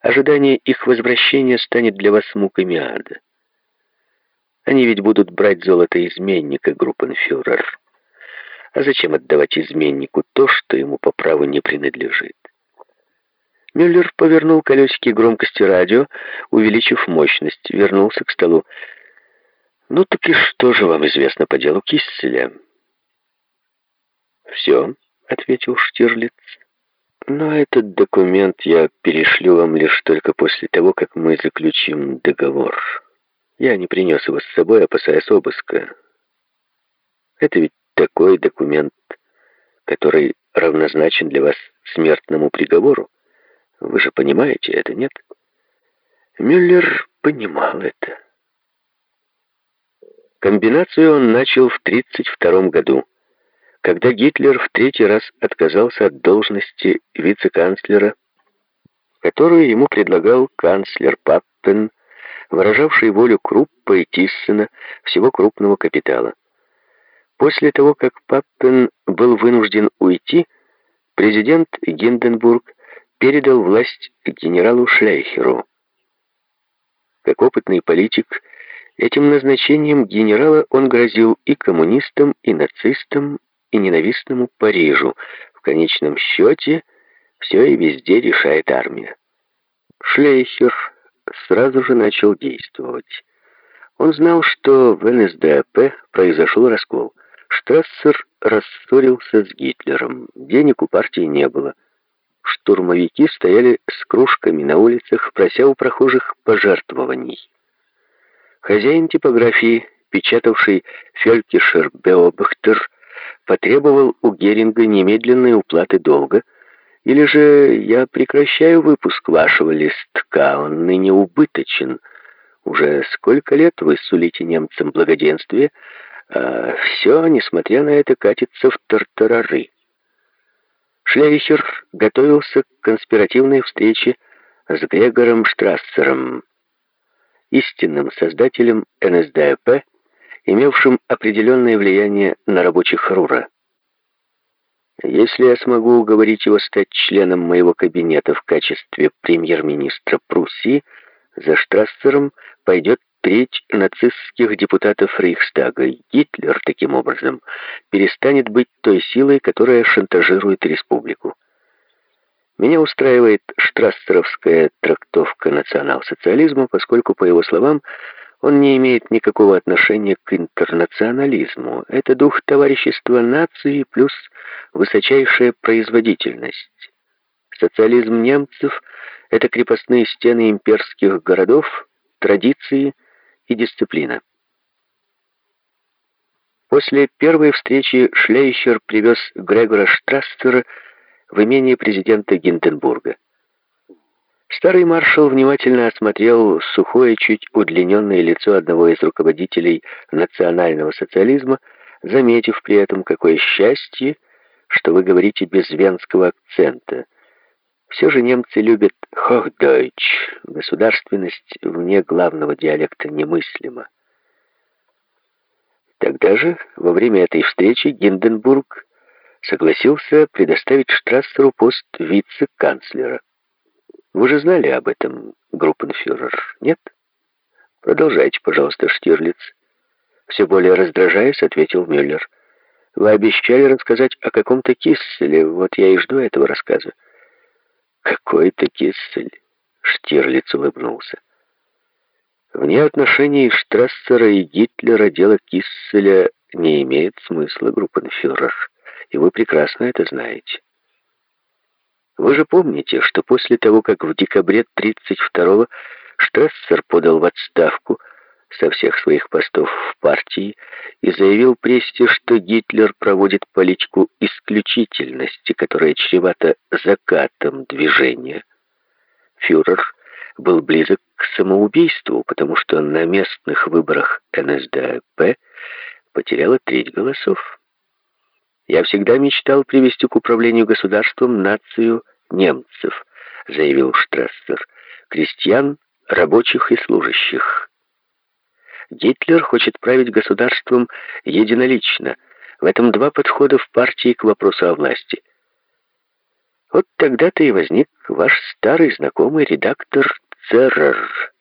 ожидание их возвращения станет для вас муками ада. Они ведь будут брать золото изменника, группенфюрер. А зачем отдавать изменнику то, что ему по праву не принадлежит? Мюллер повернул колесики громкости радио, увеличив мощность, вернулся к столу. «Ну так и что же вам известно по делу Кисселя?» «Все», — ответил Штирлиц. «Но этот документ я перешлю вам лишь только после того, как мы заключим договор. Я не принес его с собой, опасаясь обыска. Это ведь такой документ, который равнозначен для вас смертному приговору. Вы же понимаете это, нет? Мюллер понимал это. Комбинацию он начал в 1932 году, когда Гитлер в третий раз отказался от должности вице-канцлера, которую ему предлагал канцлер Паппен, выражавший волю Круппа и Тиссена, всего крупного капитала. После того, как Паппен был вынужден уйти, президент Гинденбург передал власть генералу Шлейхеру. Как опытный политик, этим назначением генерала он грозил и коммунистам, и нацистам, и ненавистному Парижу. В конечном счете, все и везде решает армия. Шлейхер сразу же начал действовать. Он знал, что в НСДАП произошел раскол. Штрассер рассорился с Гитлером. Денег у партии не было штурмовики стояли с кружками на улицах, прося у прохожих пожертвований. Хозяин типографии, печатавший Фелькишер Беобахтер, потребовал у Геринга немедленной уплаты долга, или же я прекращаю выпуск вашего листка, он ныне убыточен. Уже сколько лет вы сулите немцам благоденствие, а все, несмотря на это, катится в тартарары. Шлейхер готовился к конспиративной встрече с Грегором Штрассером, истинным создателем НСДАП, имевшим определенное влияние на рабочих РУРа. Если я смогу уговорить его стать членом моего кабинета в качестве премьер-министра Пруссии, за Штрассером пойдет треть нацистских депутатов Рейхстага. Гитлер, таким образом, перестанет быть той силой, которая шантажирует республику. Меня устраивает штрассеровская трактовка национал-социализма, поскольку, по его словам, он не имеет никакого отношения к интернационализму. Это дух товарищества нации плюс высочайшая производительность. Социализм немцев — это крепостные стены имперских городов, традиции — и дисциплина. После первой встречи Шлейхер привез Грегора Штрассера в имение президента Гинденбурга. Старый маршал внимательно осмотрел сухое, чуть удлиненное лицо одного из руководителей национального социализма, заметив при этом, какое счастье, что вы говорите без венского акцента — все же немцы любят «Hochdeutsch», государственность вне главного диалекта немыслима. Тогда же, во время этой встречи, Гинденбург согласился предоставить Штрассеру пост вице-канцлера. Вы же знали об этом, группенфюрер, нет? Продолжайте, пожалуйста, Штирлиц. Все более раздражаясь, ответил Мюллер. Вы обещали рассказать о каком-то Кисселе, вот я и жду этого рассказа. «Какой-то кисель!» — Штирлиц улыбнулся. «Вне отношений Штрассера и Гитлера дело Кисселя не имеет смысла, группенфюрер, и вы прекрасно это знаете. Вы же помните, что после того, как в декабре 32-го Штрассер подал в отставку, со всех своих постов в партии и заявил прессе, что Гитлер проводит политику исключительности, которая чревата закатом движения. Фюрер был близок к самоубийству, потому что на местных выборах НСДАП потеряла треть голосов. «Я всегда мечтал привести к управлению государством нацию немцев», заявил Штрассер, «крестьян, рабочих и служащих». Гитлер хочет править государством единолично. В этом два подхода в партии к вопросу о власти. Вот тогда-то и возник ваш старый знакомый редактор Церер.